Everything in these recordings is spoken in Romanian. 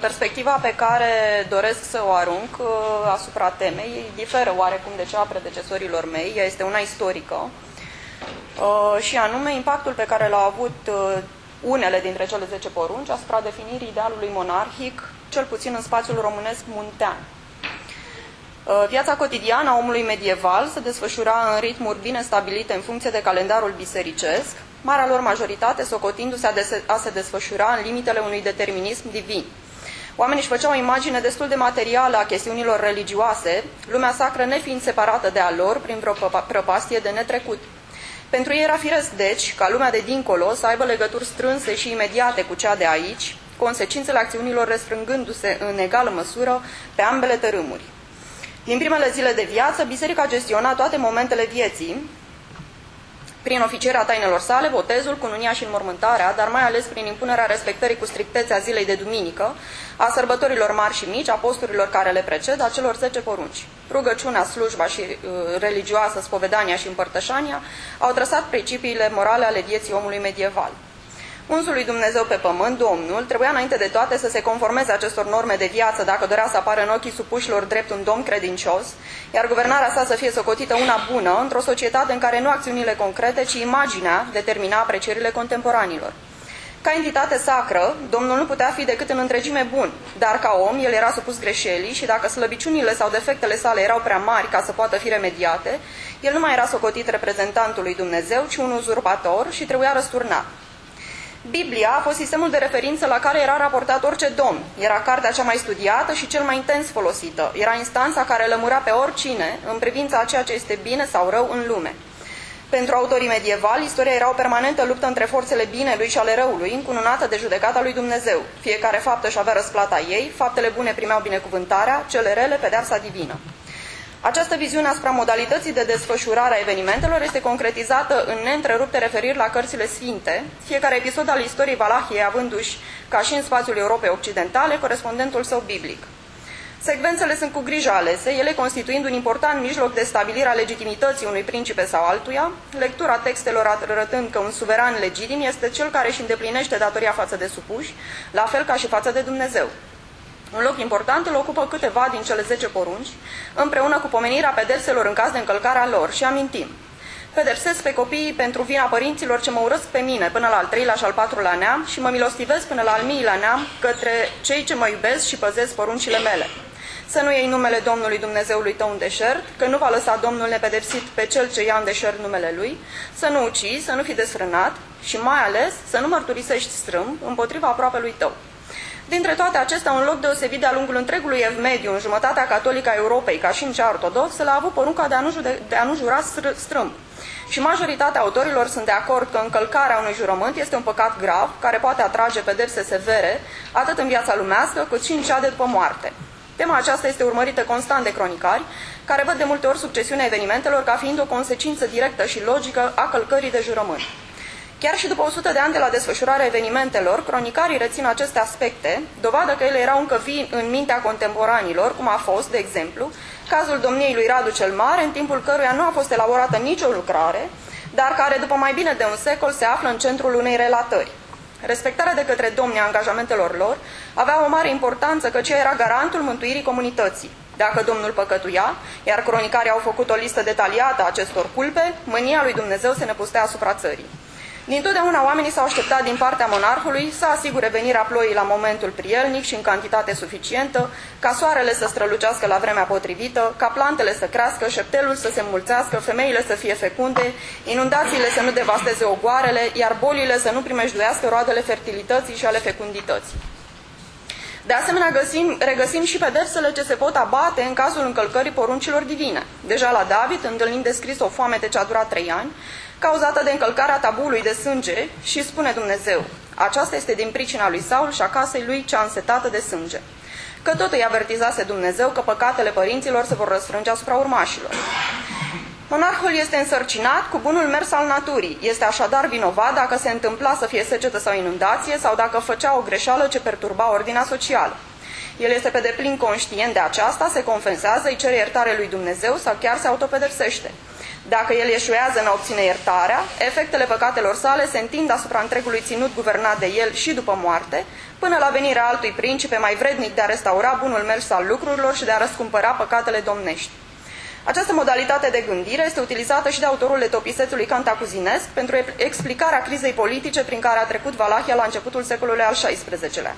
Perspectiva pe care doresc să o arunc uh, asupra temei diferă oarecum de cea a predecesorilor mei, ea este una istorică uh, și anume impactul pe care l-au avut uh, unele dintre cele 10 porunci asupra definirii idealului monarhic, cel puțin în spațiul românesc muntean. Viața cotidiană a omului medieval se desfășura în ritmuri bine stabilite în funcție de calendarul bisericesc, marea lor majoritate socotindu-se a, se desfășura în limitele unui determinism divin. Oamenii își făceau o imagine destul de materială a chestiunilor religioase, lumea sacră nefiind separată de a lor prin vreo prăpastie de netrecut. Pentru ei era firesc, deci, ca lumea de dincolo să aibă legături strânse și imediate cu cea de aici, consecințele acțiunilor restrângându-se în egală măsură pe ambele tărâmuri. Din primele zile de viață, biserica gestiona toate momentele vieții, prin oficierea tainelor sale, botezul, cununia și înmormântarea, dar mai ales prin impunerea respectării cu strictețe a zilei de duminică, a sărbătorilor mari și mici, a posturilor care le preced, a celor 10 porunci. Rugăciunea, slujba și uh, religioasă, spovedania și împărtășania au trăsat principiile morale ale vieții omului medieval. Unsul lui Dumnezeu pe pământ, Domnul, trebuia înainte de toate să se conformeze acestor norme de viață dacă dorea să apară în ochii supușilor drept un domn credincios, iar guvernarea sa să fie socotită una bună într-o societate în care nu acțiunile concrete, ci imaginea determina aprecierile contemporanilor. Ca entitate sacră, Domnul nu putea fi decât în întregime bun, dar ca om el era supus greșelii și dacă slăbiciunile sau defectele sale erau prea mari ca să poată fi remediate, el nu mai era socotit reprezentantul lui Dumnezeu, ci un uzurpator și trebuia răsturnat. Biblia a fost sistemul de referință la care era raportat orice domn. Era cartea cea mai studiată și cel mai intens folosită. Era instanța care lămura pe oricine în privința a ceea ce este bine sau rău în lume. Pentru autorii medievali, istoria era o permanentă luptă între forțele binelui și ale răului, încununată de judecata lui Dumnezeu. Fiecare faptă și avea răsplata ei, faptele bune primeau binecuvântarea, cele rele pedeapsa divină. Această viziune asupra modalității de desfășurare a evenimentelor este concretizată în neîntrerupte referiri la cărțile sfinte, fiecare episod al istoriei Valahiei avându-și, ca și în spațiul Europei Occidentale, corespondentul său biblic. Secvențele sunt cu grijă alese, ele constituind un important mijloc de stabilire a legitimității unui principe sau altuia, lectura textelor arătând că un suveran legitim este cel care își îndeplinește datoria față de supuși, la fel ca și față de Dumnezeu. Un loc important îl ocupă câteva din cele 10 porunci, împreună cu pomenirea pedepselor în caz de încălcare a lor și amintim. Pedepsesc pe copiii pentru vina părinților ce mă urăsc pe mine până la al treilea și al patrulea neam și mă milostivesc până la al miilea neam către cei ce mă iubesc și păzesc poruncile mele. Să nu iei numele Domnului Dumnezeului tău în deșert, că nu va lăsa Domnul nepedepsit pe cel ce ia în deșert numele Lui, să nu ucizi, să nu fi desfrânat și mai ales să nu mărturisești strâmb împotriva aproapelui tău. Dintre toate acestea, un loc deosebit de-a lungul întregului ev mediu, în jumătatea catolică a Europei, ca și în cea ortodoxă, l-a avut porunca de a nu, jude, de a nu jura strâmb. Și majoritatea autorilor sunt de acord că încălcarea unui jurământ este un păcat grav, care poate atrage pedepse severe, atât în viața lumească, cât și în cea de după moarte. Tema aceasta este urmărită constant de cronicari, care văd de multe ori succesiunea evenimentelor ca fiind o consecință directă și logică a călcării de jurământ. Chiar și după 100 de ani de la desfășurarea evenimentelor, cronicarii rețin aceste aspecte, dovadă că ele erau încă vii în mintea contemporanilor, cum a fost, de exemplu, cazul domniei lui Radu cel Mare, în timpul căruia nu a fost elaborată nicio lucrare, dar care, după mai bine de un secol, se află în centrul unei relatări. Respectarea de către domnii a angajamentelor lor avea o mare importanță căci era garantul mântuirii comunității. Dacă domnul păcătuia, iar cronicarii au făcut o listă detaliată a acestor culpe, mânia lui Dumnezeu se năpustea asupra țării. Dintotdeauna oamenii s-au așteptat din partea monarhului să asigure venirea ploii la momentul prielnic și în cantitate suficientă, ca soarele să strălucească la vremea potrivită, ca plantele să crească, șeptelul să se mulțească, femeile să fie fecunde, inundațiile să nu devasteze ogoarele, iar bolile să nu primejduiască roadele fertilității și ale fecundității. De asemenea, găsim, regăsim și pedepsele ce se pot abate în cazul încălcării poruncilor divine. Deja la David, întâlnind descris o foamete ce a durat trei ani, cauzată de încălcarea tabului de sânge și spune Dumnezeu, aceasta este din pricina lui Saul și a casei lui cea însetată de sânge. Că tot îi avertizase Dumnezeu că păcatele părinților se vor răsfrânge asupra urmașilor. Monarhul este însărcinat cu bunul mers al naturii. Este așadar vinovat dacă se întâmpla să fie secetă sau inundație sau dacă făcea o greșeală ce perturba ordinea socială. El este pe deplin conștient de aceasta, se confesează, îi cere iertare lui Dumnezeu sau chiar se autopedepsește. Dacă el ieșuează în a obține iertarea, efectele păcatelor sale se întind asupra întregului ținut guvernat de el și după moarte, până la venirea altui principe mai vrednic de a restaura bunul mers al lucrurilor și de a răscumpăra păcatele domnești. Această modalitate de gândire este utilizată și de autorul letopisețului Cantacuzinesc pentru explicarea crizei politice prin care a trecut Valahia la începutul secolului al XVI-lea.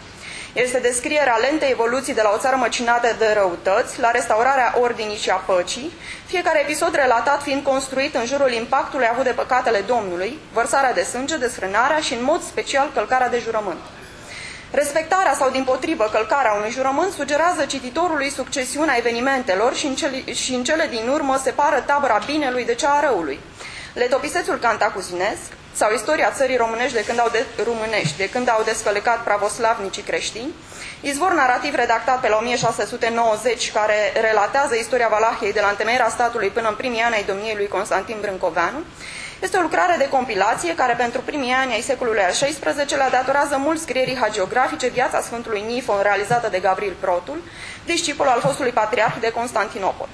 Este descrierea lentei evoluții de la o țară măcinată de răutăți la restaurarea ordinii și a păcii, fiecare episod relatat fiind construit în jurul impactului avut de păcatele Domnului, vărsarea de sânge, desfrânarea și în mod special călcarea de jurământ. Respectarea sau, din potrivă, călcarea unui jurământ sugerează cititorului succesiunea evenimentelor și în, cele, și în cele din urmă separă tabăra binelui de cea a răului. Letopisețul Cantacuzinesc sau istoria țării românești de când au, de, românești, de când au desfălecat pravoslavnicii creștini, izvor narrativ redactat pe la 1690 care relatează istoria Valahiei de la întemeierea statului până în primii ani ai domniei lui Constantin Brâncoveanu, este o lucrare de compilație care pentru primii ani ai secolului al XVI-lea datorează mult scrierii hagiografice viața Sfântului Nifon realizată de Gavril Protul, discipol al fostului patriarh de Constantinopol.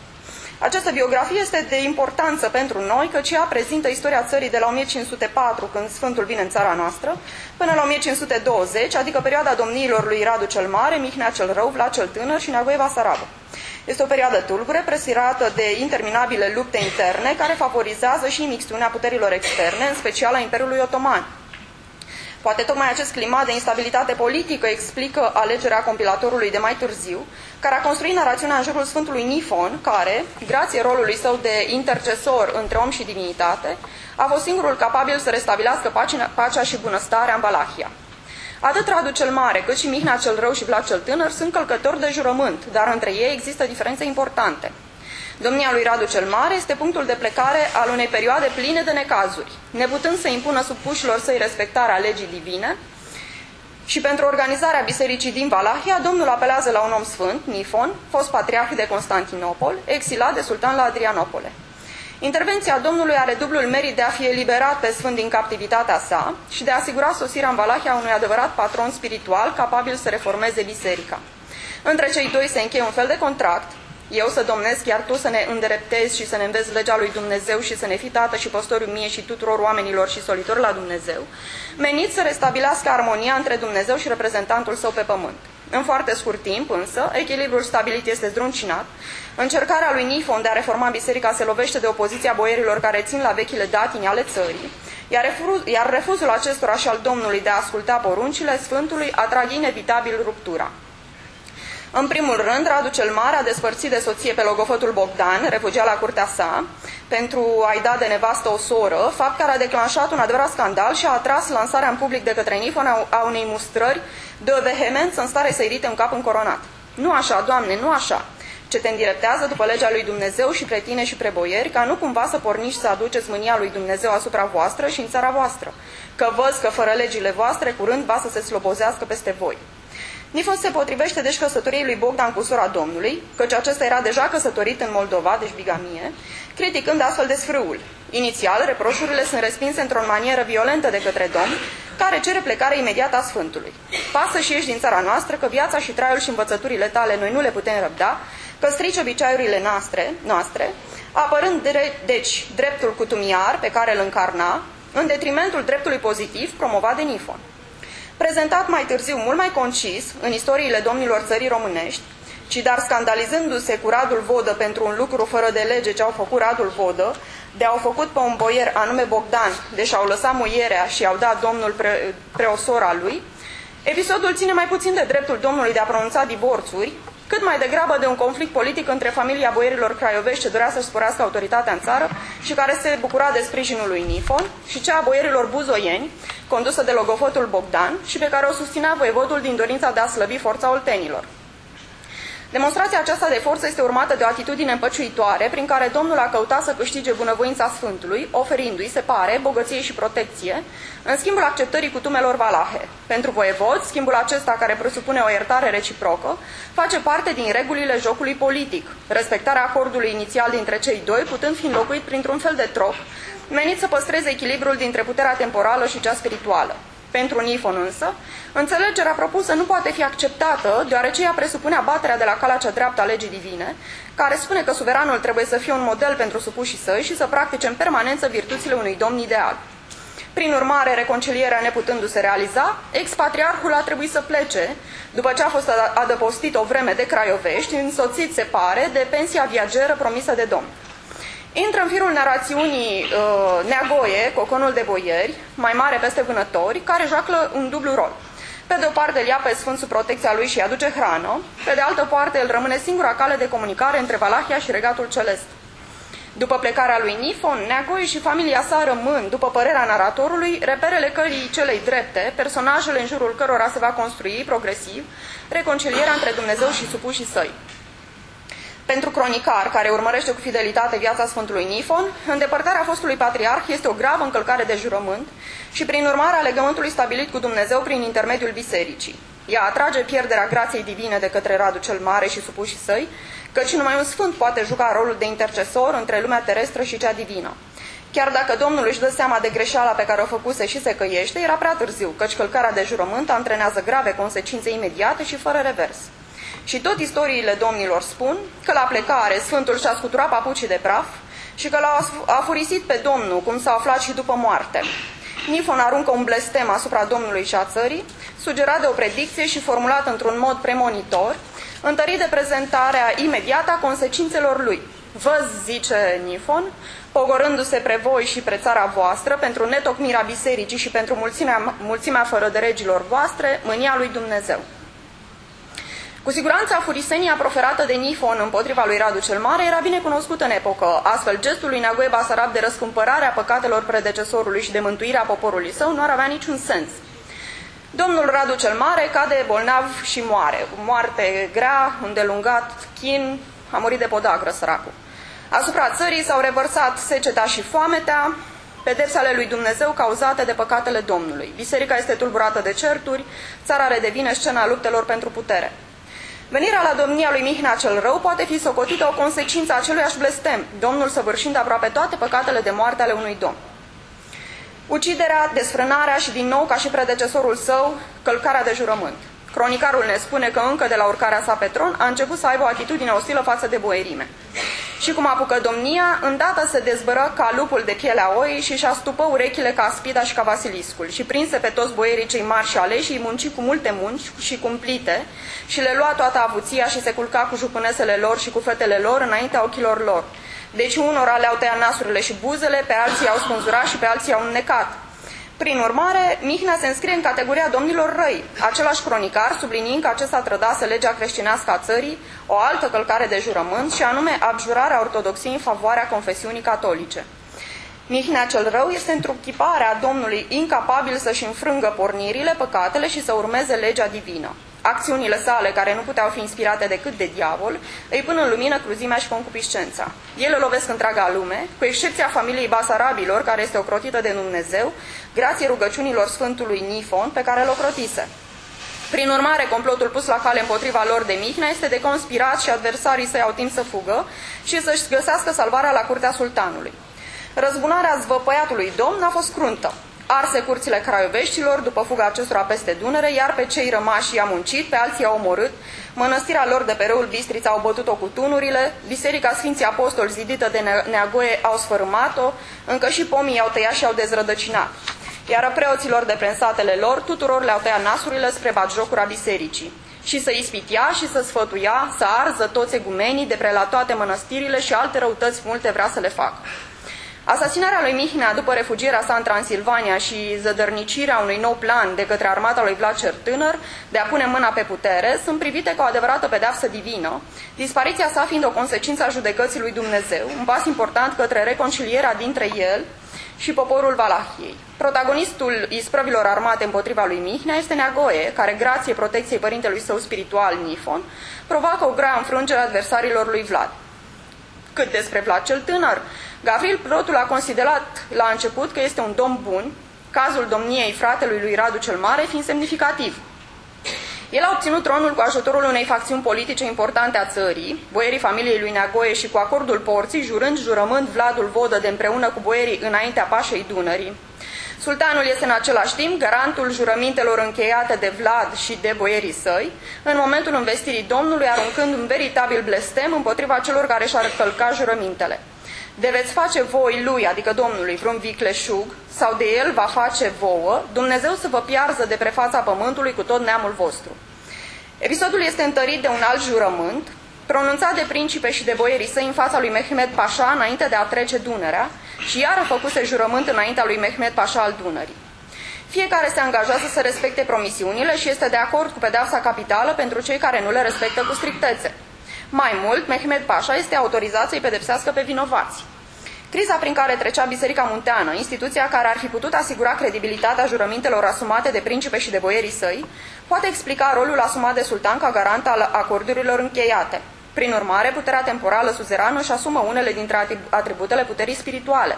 Această biografie este de importanță pentru noi, căci ea prezintă istoria țării de la 1504, când Sfântul vine în țara noastră, până la 1520, adică perioada domniilor lui Radu cel Mare, Mihnea cel Rău, Vlad cel Tânăr și Neagoeva Sarabă. Este o perioadă tulbure, presirată de interminabile lupte interne, care favorizează și imixtiunea puterilor externe, în special a Imperiului Otoman. Poate tocmai acest climat de instabilitate politică explică alegerea compilatorului de mai târziu, care a construit narațiunea în jurul Sfântului Nifon, care, grație rolului său de intercesor între om și divinitate, a fost singurul capabil să restabilească pacea și bunăstarea în Valahia. Atât Radu cel Mare, cât și Mihnea cel Rău și Vlad cel Tânăr sunt călcători de jurământ, dar între ei există diferențe importante. Domnia lui Radu cel Mare este punctul de plecare al unei perioade pline de necazuri, neputând să impună supușilor săi respectarea legii divine, și pentru organizarea bisericii din Valahia, Domnul apelează la un om sfânt, Nifon, fost patriarh de Constantinopol, exilat de sultan la Adrianopole. Intervenția Domnului are dublul merit de a fi eliberat pe Sfânt din captivitatea sa și de a asigura sosirea în Valahia unui adevărat patron spiritual capabil să reformeze biserica. Între cei doi se încheie un fel de contract, eu să domnesc, iar tu să ne îndreptezi și să ne înveți legea lui Dumnezeu și să ne fi tată și păstoriu mie și tuturor oamenilor și solitori la Dumnezeu, menit să restabilească armonia între Dumnezeu și reprezentantul său pe pământ. În foarte scurt timp, însă, echilibrul stabilit este zdruncinat. Încercarea lui Nifon de a reforma biserica se lovește de opoziția boierilor care țin la vechile datini ale țării, iar, refuz, iar refuzul acestora și al Domnului de a asculta poruncile Sfântului atrag inevitabil ruptura. În primul rând, Radu cel Mare a despărțit de soție pe logofătul Bogdan, refugiat la curtea sa, pentru a-i da de nevastă o soră, fapt care a declanșat un adevărat scandal și a atras lansarea în public de către Nifon a unei mustrări de o vehemență în stare să irite un cap încoronat. Nu așa, Doamne, nu așa! ce te îndirectează după legea lui Dumnezeu și pre tine și pre boieri, ca nu cumva să porniți să aduceți mânia lui Dumnezeu asupra voastră și în țara voastră, că văz că fără legile voastre curând va să se slobozească peste voi. Nifon se potrivește deci căsătoriei lui Bogdan cu sora Domnului, căci acesta era deja căsătorit în Moldova, deci bigamie, criticând astfel de sfrâul. Inițial, reproșurile sunt respinse într-o manieră violentă de către Domn, care cere plecarea imediată a Sfântului. Pasă și ieși din țara noastră, că viața și traiul și învățăturile tale noi nu le putem răbda, că strici obiceiurile noastre, noastre apărând de, deci dreptul cutumiar pe care îl încarna, în detrimentul dreptului pozitiv promovat de Nifon. Prezentat mai târziu mult mai concis în istoriile domnilor țării românești, ci dar scandalizându-se cu Radul Vodă pentru un lucru fără de lege ce au făcut Radul Vodă, de au făcut pe un boier anume Bogdan, deși au lăsat muierea și au dat domnul pre, preosora lui, episodul ține mai puțin de dreptul domnului de a pronunța divorțuri, cât mai degrabă de un conflict politic între familia boierilor craiovești ce dorea să-și sporească autoritatea în țară și care se bucura de sprijinul lui Nifon și cea a boierilor buzoieni, condusă de logofotul Bogdan și pe care o susținea voievodul din dorința de a slăbi forța oltenilor. Demonstrația aceasta de forță este urmată de o atitudine împăciuitoare prin care Domnul a căutat să câștige bunăvoința Sfântului, oferindu-i, se pare, bogăție și protecție, în schimbul acceptării cutumelor valahe. Pentru voievod, schimbul acesta, care presupune o iertare reciprocă, face parte din regulile jocului politic, respectarea acordului inițial dintre cei doi, putând fi înlocuit printr-un fel de trop, menit să păstreze echilibrul dintre puterea temporală și cea spirituală. Pentru Nifon însă, înțelegerea propusă nu poate fi acceptată, deoarece ea presupune abaterea de la calea cea dreaptă a legii divine, care spune că suveranul trebuie să fie un model pentru supușii săi și să practice în permanență virtuțile unui domn ideal. Prin urmare, reconcilierea neputându-se realiza, expatriarhul a trebuit să plece, după ce a fost adăpostit o vreme de Craiovești, însoțit, se pare, de pensia viageră promisă de domn. Intră în firul narațiunii uh, Neagoie, coconul de boieri, mai mare peste vânători, care joacă un dublu rol. Pe de o parte îl ia pe Sfânt sub protecția lui și îi aduce hrană, pe de altă parte el rămâne singura cale de comunicare între Valahia și regatul celest. După plecarea lui Nifon, Neagoi și familia sa rămân, după părerea naratorului, reperele cării celei drepte, personajele în jurul cărora se va construi progresiv reconcilierea între Dumnezeu și supușii săi. Pentru cronicar, care urmărește cu fidelitate viața Sfântului Nifon, îndepărtarea fostului patriarh este o gravă încălcare de jurământ și, prin urmare, a legământului stabilit cu Dumnezeu prin intermediul bisericii. Ea atrage pierderea grației divine de către Radu cel Mare și supușii săi, căci numai un sfânt poate juca rolul de intercesor între lumea terestră și cea divină. Chiar dacă Domnul își dă seama de greșeala pe care o făcuse și se căiește, era prea târziu, căci călcarea de jurământ antrenează grave consecințe imediate și fără revers. Și tot istoriile domnilor spun că la plecare Sfântul și-a scuturat papucii de praf și că l-a afurisit pe Domnul, cum s-a aflat și după moarte. Nifon aruncă un blestem asupra Domnului și a țării, sugerat de o predicție și formulat într-un mod premonitor, întărit de prezentarea imediată a consecințelor lui. Vă, zice Nifon, pogorându-se pre voi și pre țara voastră, pentru netocmirea bisericii și pentru mulțimea, mulțimea fără de regilor voastre, mânia lui Dumnezeu. Cu siguranță furisenia proferată de Nifon împotriva lui Radu cel Mare era bine cunoscută în epocă, astfel gestul lui Neagoe Basarab de răscumpărare a păcatelor predecesorului și de mântuirea poporului său nu ar avea niciun sens. Domnul Radu cel Mare cade bolnav și moare, cu moarte grea, îndelungat, chin, a murit de podagră săracul. Asupra țării s-au revărsat seceta și foametea, pedepsele lui Dumnezeu cauzate de păcatele Domnului. Biserica este tulburată de certuri, țara redevine scena luptelor pentru putere. Venirea la domnia lui Mihnea cel rău poate fi socotită o consecință a aceluiași blestem, Domnul săvârșind aproape toate păcatele de moarte ale unui domn. Uciderea, desfrânarea și din nou, ca și predecesorul său, călcarea de jurământ. Cronicarul ne spune că încă de la urcarea sa pe tron a început să aibă o atitudine ostilă față de boierime. Și cum apucă domnia, îndată se dezbără ca lupul de pielea oii și și-a stupă urechile ca spida și ca basiliscul și prinse pe toți boierii cei mari și aleși, îi munci cu multe munci și cumplite și le lua toată avuția și se culca cu jupânesele lor și cu fetele lor înaintea ochilor lor. Deci unora le-au tăiat nasurile și buzele, pe alții au spânzurat și pe alții au înnecat. Prin urmare, Mihnea se înscrie în categoria domnilor răi. Același cronicar, subliniind că acesta trădase legea creștinească a țării, o altă călcare de jurământ, și anume abjurarea ortodoxiei în favoarea confesiunii catolice. Mihnea cel rău este întruchiparea Domnului incapabil să-și înfrângă pornirile, păcatele și să urmeze legea divină. Acțiunile sale, care nu puteau fi inspirate decât de diavol, îi pun în lumină cruzimea și concupiscența. Ele lovesc întreaga lume, cu excepția familiei Basarabilor, care este ocrotită de Dumnezeu, grație rugăciunilor Sfântului Nifon, pe care l ocrotise. Prin urmare, complotul pus la cale împotriva lor de Mihnea este de conspirat și adversarii să iau timp să fugă și să-și găsească salvarea la curtea sultanului. Răzbunarea zvăpăiatului domn a fost cruntă. Arse curțile craioveștilor după fuga acestora peste Dunăre, iar pe cei rămași i-a muncit, pe alții i-a omorât, mănăstirea lor de pe râul Bistrița au bătut-o cu tunurile, biserica Sfinții Apostoli zidită de Neagoe au sfărâmat-o, încă și pomii i-au tăiat și au dezrădăcinat. Iar preoților de prensatele lor, tuturor le-au tăiat nasurile spre batjocura bisericii. Și să ispitia și să sfătuia, să arză toți egumenii de pre la toate mănăstirile și alte răutăți multe vrea să le facă. Asasinarea lui Mihnea după refugierea sa în Transilvania și zădărnicirea unui nou plan de către armata lui Vlad cel Tânăr de a pune mâna pe putere sunt privite ca o adevărată pedeapsă divină, dispariția sa fiind o consecință a judecății lui Dumnezeu, un pas important către reconcilierea dintre el și poporul Valahiei. Protagonistul isprăvilor armate împotriva lui Mihnea este Neagoe, care, grație protecției părintelui său spiritual, Nifon, provoacă o grea înfrângere adversarilor lui Vlad. Cât despre Vlad cel Tânăr, Gavril Protul a considerat la început că este un domn bun, cazul domniei fratelui lui Radu cel Mare fiind semnificativ. El a obținut tronul cu ajutorul unei facțiuni politice importante a țării, boierii familiei lui Neagoe și cu acordul porții, jurând jurământ Vladul Vodă de împreună cu boierii înaintea pașei Dunării. Sultanul este în același timp garantul jurămintelor încheiate de Vlad și de boierii săi, în momentul investirii Domnului, aruncând un veritabil blestem împotriva celor care și-ar călca jurămintele. De veți face voi lui, adică Domnului, vreun vicleșug, sau de el va face vouă, Dumnezeu să vă piarză de prefața pământului cu tot neamul vostru. Episodul este întărit de un alt jurământ, pronunțat de principe și de boierii săi în fața lui Mehmed Pașa înainte de a trece Dunărea și iară făcuse jurământ înaintea lui Mehmed Pașa al Dunării. Fiecare se angajează să respecte promisiunile și este de acord cu pedeapsa capitală pentru cei care nu le respectă cu strictețe. Mai mult, Mehmed Pașa este autorizat să-i pedepsească pe vinovați. Criza prin care trecea Biserica Munteană, instituția care ar fi putut asigura credibilitatea jurămintelor asumate de principe și de boierii săi, poate explica rolul asumat de sultan ca garant al acordurilor încheiate. Prin urmare, puterea temporală suzerană își asumă unele dintre atributele puterii spirituale.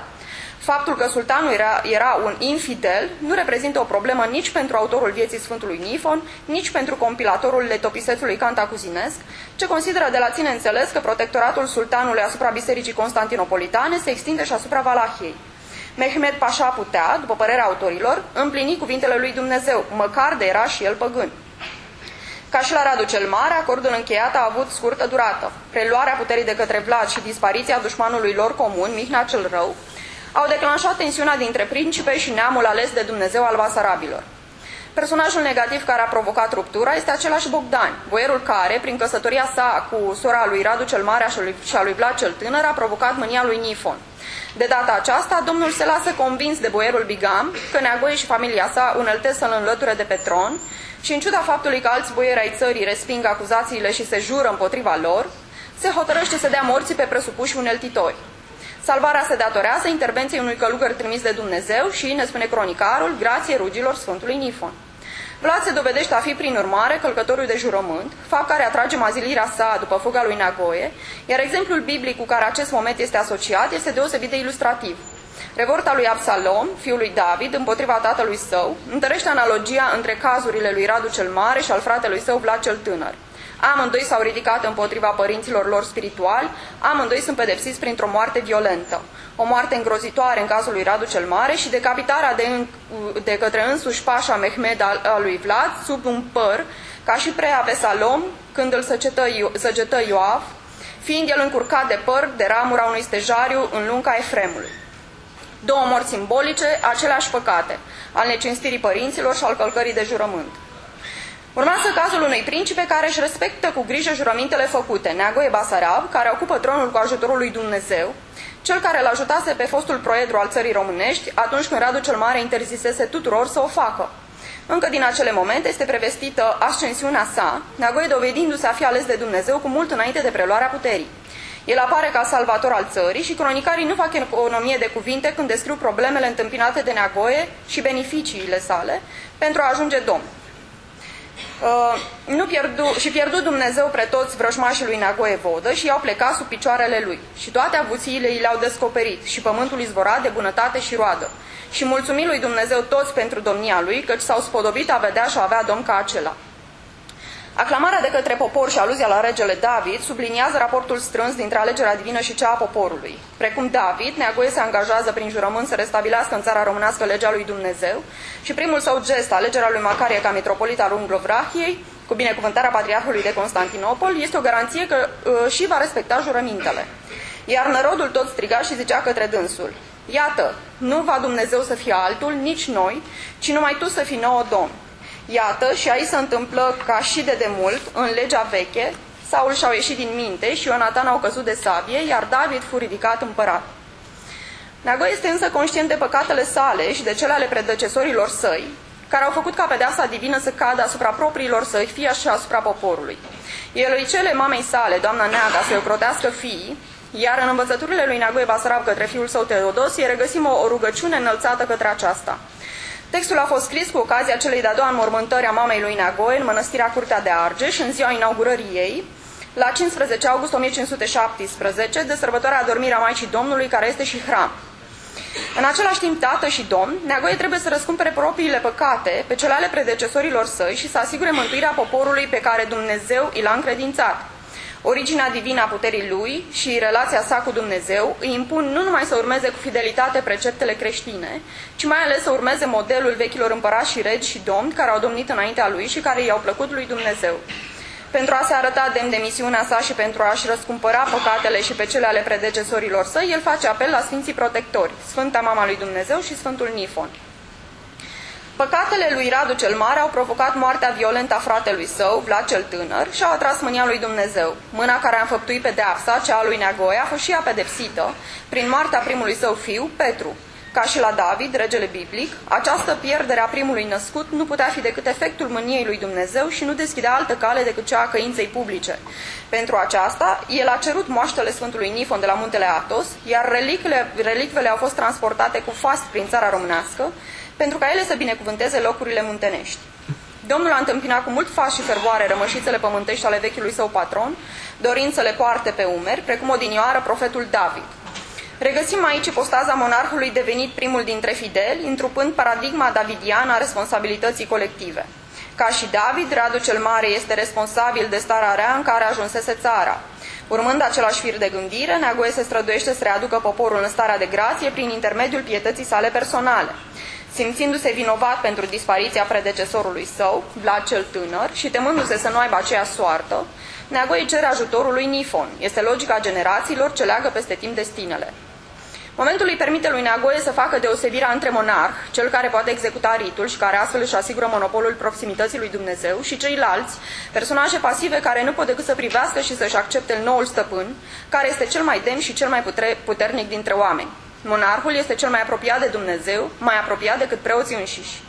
Faptul că sultanul era, era un infidel nu reprezintă o problemă nici pentru autorul vieții Sfântului Nifon, nici pentru compilatorul letopisețului Cantacuzinesc, ce consideră de la ține înțeles că protectoratul sultanului asupra bisericii constantinopolitane se extinde și asupra Valahiei. Mehmed Pașa putea, după părerea autorilor, împlini cuvintele lui Dumnezeu, măcar de era și el păgân. Ca și la Radu cel Mare, acordul încheiat a avut scurtă durată. Preluarea puterii de către Vlad și dispariția dușmanului lor comun, Mihnea cel Rău, au declanșat tensiunea dintre principe și neamul ales de Dumnezeu al Basarabilor. Personajul negativ care a provocat ruptura este același Bogdan, boierul care, prin căsătoria sa cu sora lui Radu cel Mare și a lui Vlad cel Tânăr, a provocat mânia lui Nifon. De data aceasta, domnul se lasă convins de boierul Bigam că Neagoie și familia sa uneltesc să-l înlăture de pe tron și în ciuda faptului că alți boieri ai țării resping acuzațiile și se jură împotriva lor, se hotărăște să dea morții pe presupuși uneltitori. Salvarea se datorează intervenției unui călugăr trimis de Dumnezeu și, ne spune cronicarul, grație rugilor Sfântului Nifon. Vlad se dovedește a fi, prin urmare, călcătorul de jurământ, fapt care atrage mazilirea sa după fuga lui Nagoye, iar exemplul biblic cu care acest moment este asociat este deosebit de ilustrativ. Revolta lui Absalom, fiul lui David, împotriva tatălui său, întărește analogia între cazurile lui Radu cel Mare și al fratelui său Vlad cel Tânăr. Amândoi s-au ridicat împotriva părinților lor spirituali, amândoi sunt pedepsiți printr-o moarte violentă. O moarte îngrozitoare în cazul lui Radu cel Mare și decapitarea de, în, de către însuși pașa Mehmed al, al lui Vlad sub un păr, ca și prea Salom când îl săgetă, săgetă Ioav, fiind el încurcat de păr de ramura unui stejariu în lunca Efremului. Două morți simbolice, aceleași păcate, al necinstirii părinților și al călcării de jurământ. Urmează cazul unui principe care își respectă cu grijă jurămintele făcute, Neagoe Basarab, care ocupă tronul cu ajutorul lui Dumnezeu, cel care îl ajutase pe fostul proedru al țării românești atunci când Radu cel Mare interzisese tuturor să o facă. Încă din acele momente este prevestită ascensiunea sa, Neagoe dovedindu-se a fi ales de Dumnezeu cu mult înainte de preluarea puterii. El apare ca salvator al țării și cronicarii nu fac economie de cuvinte când descriu problemele întâmpinate de Neagoe și beneficiile sale pentru a ajunge domn. Uh, nu pierdu, și pierdu Dumnezeu pre toți vrăjmașii lui Nagoe Vodă și i-au plecat sub picioarele lui. Și toate avuțiile i le-au descoperit și pământul izvora de bunătate și roadă. Și mulțumim lui Dumnezeu toți pentru domnia lui, căci s-au spodobit a vedea și a avea domn ca acela. Aclamarea de către popor și aluzia la regele David subliniază raportul strâns dintre alegerea divină și cea a poporului. Precum David, Neagoie se angajează prin jurământ să restabilească în țara românească legea lui Dumnezeu și primul său gest, alegerea lui Macarie ca mitropolit al Unglovrahiei, cu binecuvântarea patriarhului de Constantinopol, este o garanție că uh, și va respecta jurămintele. Iar nărodul tot striga și zicea către dânsul, Iată, nu va Dumnezeu să fie altul, nici noi, ci numai tu să fii nouă domn. Iată, și aici se întâmplă ca și de demult, în legea veche, Saul și-au ieșit din minte și Ionatan au căzut de sabie, iar David fu ridicat împărat. Neago este însă conștient de păcatele sale și de cele ale predecesorilor săi, care au făcut ca pedeapsa divină să cadă asupra propriilor săi, fie și asupra poporului. El îi cele mamei sale, doamna Neaga, să-i ocrotească fiii, iar în învățăturile lui Neagoe Basarab către fiul său Teodosie regăsim o, o rugăciune înălțată către aceasta – Textul a fost scris cu ocazia celei de-a doua înmormântări a mamei lui Neagoe în mănăstirea Curtea de Argeș, în ziua inaugurării ei, la 15 august 1517, de sărbătoarea adormirea Maicii Domnului, care este și hram. În același timp, tată și domn, Neagoe trebuie să răscumpere propriile păcate pe cele ale predecesorilor săi și să asigure mântuirea poporului pe care Dumnezeu i l-a încredințat. Originea divină a puterii lui și relația sa cu Dumnezeu îi impun nu numai să urmeze cu fidelitate preceptele creștine, ci mai ales să urmeze modelul vechilor împărați și regi și domni care au domnit înaintea lui și care i-au plăcut lui Dumnezeu. Pentru a se arăta demn de misiunea sa și pentru a-și răscumpăra păcatele și pe cele ale predecesorilor săi, el face apel la Sfinții Protectori, Sfânta Mama lui Dumnezeu și Sfântul Nifon. Păcatele lui Radu cel Mare au provocat moartea violentă a fratelui său, Vlad cel Tânăr, și au atras mânia lui Dumnezeu. Mâna care a înfăptuit pedeapsa, cea a lui Neagoia, a fost și ea pedepsită prin moartea primului său fiu, Petru. Ca și la David, regele biblic, această pierdere a primului născut nu putea fi decât efectul mâniei lui Dumnezeu și nu deschidea altă cale decât cea a căinței publice. Pentru aceasta, el a cerut moaștele Sfântului Nifon de la muntele Atos, iar relicvele, relicvele au fost transportate cu fast prin țara românească, pentru ca ele să binecuvânteze locurile muntenești. Domnul a întâmpinat cu mult faș și fervoare rămășițele pământești ale vechiului său patron, dorind să le poarte pe umeri, precum odinioară profetul David. Regăsim aici postaza monarhului devenit primul dintre fideli, întrupând paradigma davidiană a responsabilității colective. Ca și David, Radu cel Mare este responsabil de starea rea în care ajunsese țara. Urmând același fir de gândire, Neagoe se străduiește să readucă poporul în starea de grație prin intermediul pietății sale personale. Simțindu-se vinovat pentru dispariția predecesorului său, Vlad cel Tânăr, și temându-se să nu aibă aceea soartă, Neagoe cere ajutorul lui Nifon. Este logica generațiilor ce leagă peste timp destinele. Momentul îi permite lui Neagoe să facă deosebirea între monarh, cel care poate executa ritul și care astfel își asigură monopolul proximității lui Dumnezeu, și ceilalți, personaje pasive care nu pot decât să privească și să-și accepte noul stăpân, care este cel mai demn și cel mai puternic dintre oameni. Monarhul este cel mai apropiat de Dumnezeu, mai apropiat decât preoții înșiși.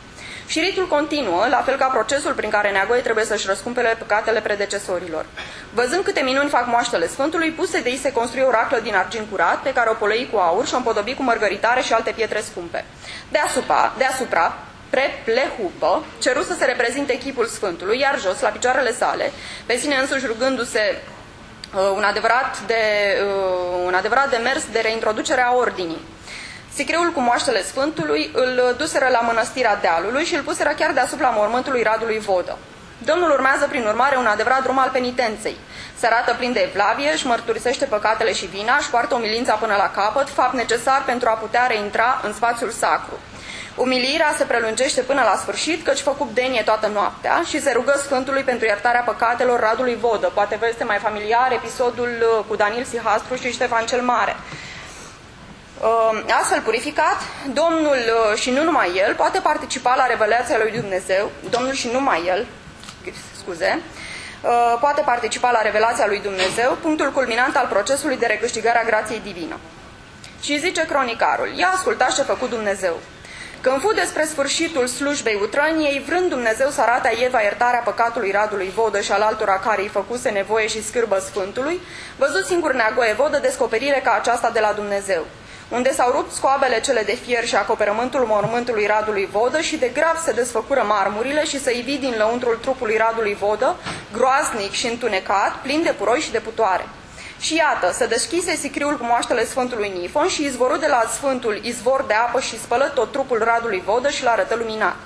Și ritul continuă, la fel ca procesul prin care Neagoe trebuie să-și răscumpele păcatele predecesorilor. Văzând câte minuni fac moaștele Sfântului, puse de ei se construie o raclă din argint curat, pe care o polăi cu aur și o împodobi cu mărgăritare și alte pietre scumpe. Deasupra, deasupra pre plehupă, ceru să se reprezinte chipul Sfântului, iar jos, la picioarele sale, pe sine însuși rugându-se uh, un, adevărat de, uh, un adevărat de mers de reintroducere a ordinii. Sicriul cu moaștele Sfântului îl duseră la mănăstirea dealului și îl puseră chiar deasupra mormântului Radului Vodă. Domnul urmează prin urmare un adevărat drum al penitenței. Se arată plin de evlavie, își mărturisește păcatele și vina, își poartă umilința până la capăt, fapt necesar pentru a putea reintra în spațiul sacru. Umilirea se prelungește până la sfârșit, căci făcut denie toată noaptea și se rugă Sfântului pentru iertarea păcatelor Radului Vodă. Poate vă este mai familiar episodul uh, cu Daniel Sihastru și Ștefan cel Mare. Uh, astfel purificat, Domnul uh, și nu numai El poate participa la revelația lui Dumnezeu, Domnul și numai El, scuze, uh, poate participa la revelația lui Dumnezeu, punctul culminant al procesului de recâștigare a grației divină. Și zice cronicarul, ia ascultați ce a făcut Dumnezeu. Când fu despre sfârșitul slujbei utrăniei, vrând Dumnezeu să arate Eva iertarea păcatului radului vodă și al altora care îi făcuse nevoie și scârbă Sfântului, văzut singur neagoe vodă descoperire ca aceasta de la Dumnezeu unde s-au rupt scoabele cele de fier și acoperământul mormântului radului vodă și de grav se desfăcură marmurile și să ivi din lăuntrul trupului radului vodă, groaznic și întunecat, plin de puroi și de putoare. Și iată, se deschise sicriul cu moaștele Sfântului Nifon și izvorul de la Sfântul izvor de apă și spălă tot trupul radului vodă și l-arătă luminat.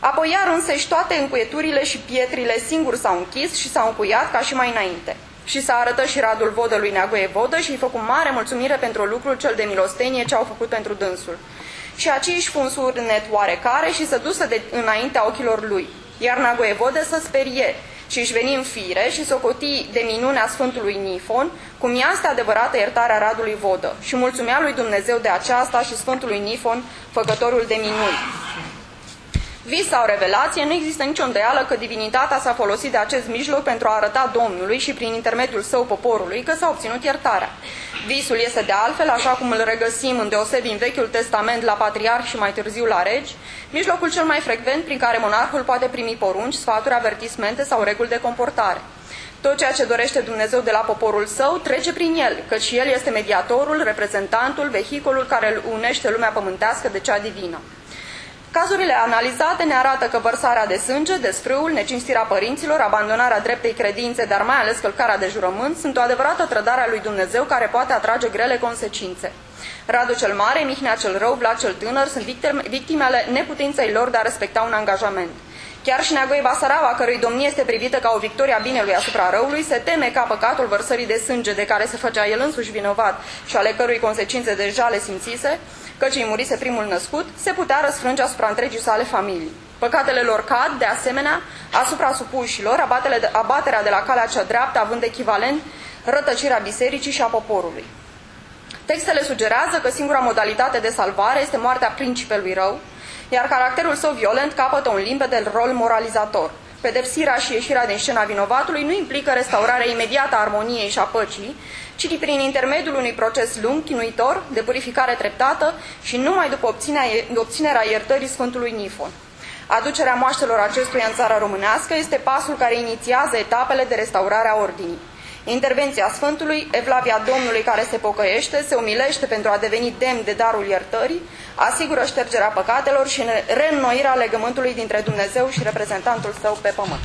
Apoi iar însăși toate încuieturile și pietrile singur s-au închis și s-au încuiat ca și mai înainte și să arătă și radul vodă lui Neagoe Vodă și îi făcu mare mulțumire pentru lucrul cel de milostenie ce au făcut pentru dânsul. Și aci își fu un surnet oarecare și să dusă de înaintea ochilor lui. Iar Neagoe Vodă să sperie și își veni în fire și socoti de minunea Sfântului Nifon, cum este adevărată iertarea radului Vodă și mulțumea lui Dumnezeu de aceasta și Sfântului Nifon, făcătorul de minuni. Vis sau revelație, nu există nicio îndoială că divinitatea s-a folosit de acest mijloc pentru a arăta Domnului și prin intermediul său poporului că s-a obținut iertarea. Visul este de altfel, așa cum îl regăsim în deosebi în Vechiul Testament la patriarh și mai târziu la regi, mijlocul cel mai frecvent prin care monarhul poate primi porunci, sfaturi, avertismente sau reguli de comportare. Tot ceea ce dorește Dumnezeu de la poporul său trece prin el, căci el este mediatorul, reprezentantul, vehiculul care îl unește lumea pământească de cea divină. Cazurile analizate ne arată că vărsarea de sânge, desfrâul, necinstirea părinților, abandonarea dreptei credințe, dar mai ales călcarea de jurământ, sunt o adevărată trădare a lui Dumnezeu care poate atrage grele consecințe. Radu cel Mare, Mihnea cel Rău, Vlad cel Tânăr sunt victimele neputinței lor de a respecta un angajament. Chiar și Neagoi Basaraba, cărui domnie este privită ca o victorie a binelui asupra răului, se teme ca păcatul vărsării de sânge de care se făcea el însuși vinovat și ale cărui consecințe deja le simțise, căci îi murise primul născut, se putea răsfrânge asupra întregii sale familii. Păcatele lor cad, de asemenea, asupra supușilor, abaterea de la calea cea dreaptă, având echivalent rătăcirea bisericii și a poporului. Textele sugerează că singura modalitate de salvare este moartea principelui rău, iar caracterul său violent capătă un limpede rol moralizator. Pedepsirea și ieșirea din scena vinovatului nu implică restaurarea imediată a armoniei și a păcii, ci prin intermediul unui proces lung, chinuitor, de purificare treptată și numai după obținerea iertării Sfântului Nifon. Aducerea moaștelor acestuia în țara românească este pasul care inițiază etapele de restaurare a ordinii. Intervenția Sfântului, Evlavia Domnului care se pocăiește, se umilește pentru a deveni demn de darul iertării, asigură ștergerea păcatelor și reînnoirea legământului dintre Dumnezeu și reprezentantul său pe pământ.